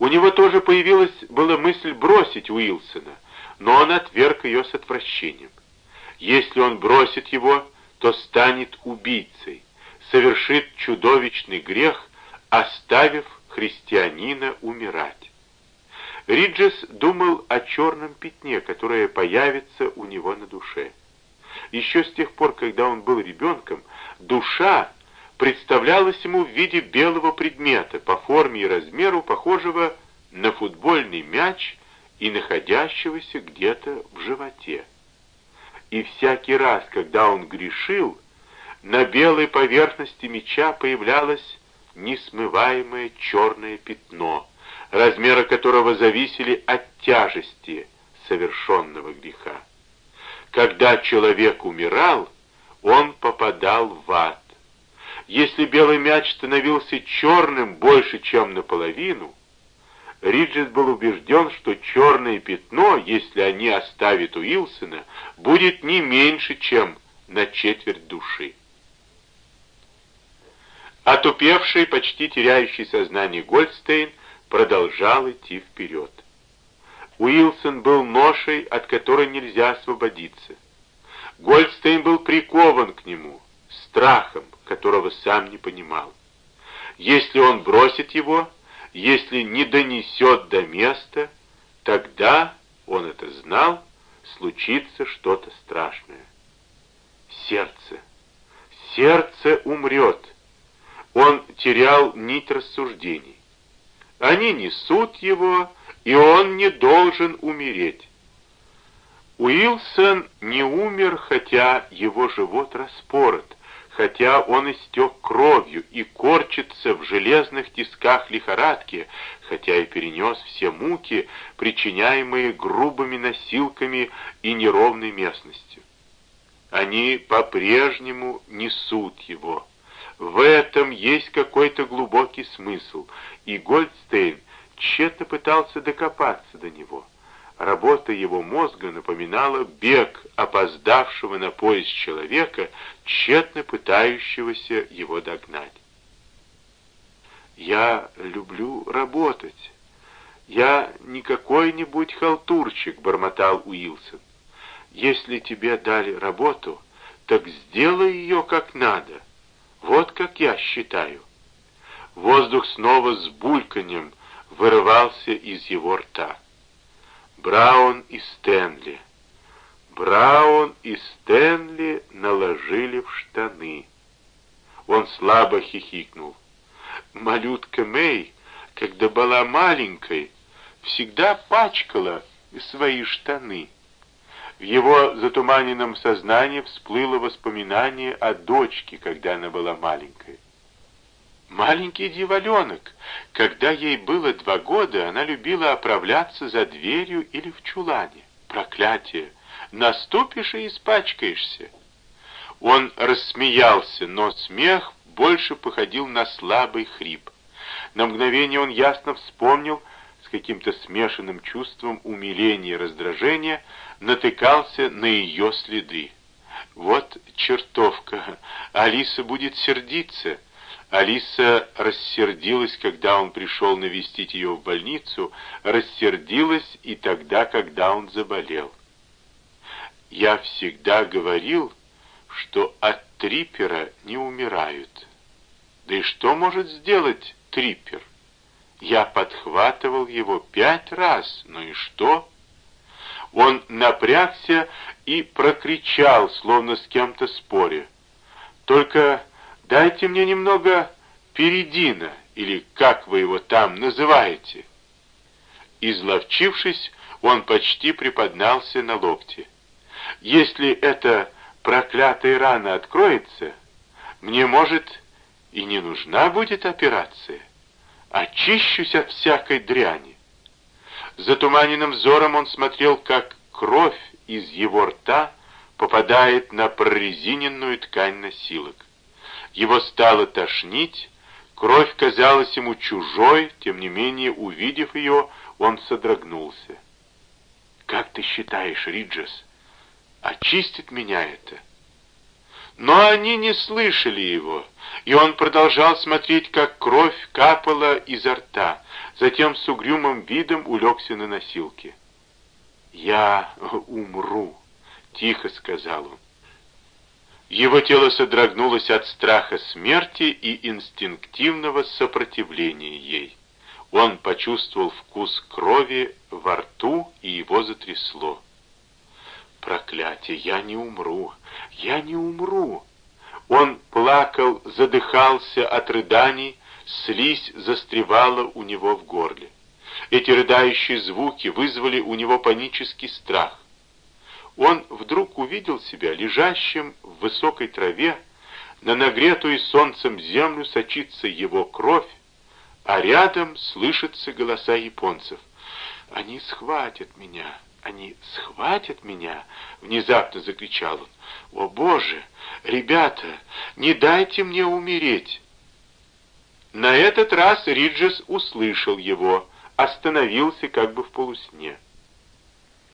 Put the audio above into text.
У него тоже появилась была мысль бросить Уилсона, но он отверг ее с отвращением. Если он бросит его, то станет убийцей, совершит чудовищный грех, оставив христианина умирать. Риджес думал о черном пятне, которое появится у него на душе. Еще с тех пор, когда он был ребенком, душа представлялась ему в виде белого предмета, по форме и размеру похожего на футбольный мяч и находящегося где-то в животе. И всякий раз, когда он грешил, на белой поверхности мяча появлялось несмываемое черное пятно, размеры которого зависели от тяжести совершенного греха. Когда человек умирал, он попадал в ад. Если белый мяч становился черным больше, чем наполовину, Риджес был убежден, что черное пятно, если они оставят Уилсона, будет не меньше, чем на четверть души. Отупевший, почти теряющий сознание Гольдстейн продолжал идти вперед. Уилсон был ношей, от которой нельзя освободиться. Гольдстейн был прикован к нему, страхом, которого сам не понимал. Если он бросит его, если не донесет до места, тогда, он это знал, случится что-то страшное. Сердце. Сердце умрет. Он терял нить рассуждений. Они несут его, и он не должен умереть. Уилсон не умер, хотя его живот распорот, хотя он истек кровью и корчится в железных тисках лихорадки, хотя и перенес все муки, причиняемые грубыми носилками и неровной местностью. Они по-прежнему несут его. В этом есть какой-то глубокий смысл, и Гольдстейн тщетно пытался докопаться до него. Работа его мозга напоминала бег опоздавшего на поезд человека, тщетно пытающегося его догнать. «Я люблю работать. Я не какой-нибудь халтурчик», — бормотал Уилсон. «Если тебе дали работу, так сделай ее как надо». Вот как я считаю. Воздух снова с бульканьем вырывался из его рта. Браун и Стэнли. Браун и Стэнли наложили в штаны. Он слабо хихикнул. Малютка Мэй, когда была маленькой, всегда пачкала свои штаны. В его затуманенном сознании всплыло воспоминание о дочке, когда она была маленькой. Маленький дьяволенок. Когда ей было два года, она любила оправляться за дверью или в чулане. Проклятие! Наступишь и испачкаешься. Он рассмеялся, но смех больше походил на слабый хрип. На мгновение он ясно вспомнил, с каким-то смешанным чувством умиления и раздражения, натыкался на ее следы. Вот чертовка, Алиса будет сердиться. Алиса рассердилась, когда он пришел навестить ее в больницу, рассердилась и тогда, когда он заболел. Я всегда говорил, что от трипера не умирают. Да и что может сделать трипер? Я подхватывал его пять раз, ну и что? Он напрягся и прокричал, словно с кем-то споря. «Только дайте мне немного передина, или как вы его там называете?» Изловчившись, он почти приподнялся на локте. «Если эта проклятая рана откроется, мне, может, и не нужна будет операция. Очищусь от всякой дряни. Затуманенным взором он смотрел, как кровь из его рта попадает на прорезиненную ткань носилок. Его стало тошнить, кровь казалась ему чужой, тем не менее, увидев ее, он содрогнулся. «Как ты считаешь, Риджес, очистит меня это?» Но они не слышали его, и он продолжал смотреть, как кровь капала изо рта, Затем с угрюмым видом улегся на носилки. «Я умру», — тихо сказал он. Его тело содрогнулось от страха смерти и инстинктивного сопротивления ей. Он почувствовал вкус крови во рту, и его затрясло. «Проклятие! Я не умру! Я не умру!» Он плакал, задыхался от рыданий, слизь застревала у него в горле. Эти рыдающие звуки вызвали у него панический страх. Он вдруг увидел себя лежащим в высокой траве, на нагретую солнцем землю сочится его кровь, а рядом слышатся голоса японцев. «Они схватят меня! Они схватят меня!» — внезапно закричал он. «О, Боже! Ребята, не дайте мне умереть!» На этот раз Риджес услышал его, остановился как бы в полусне.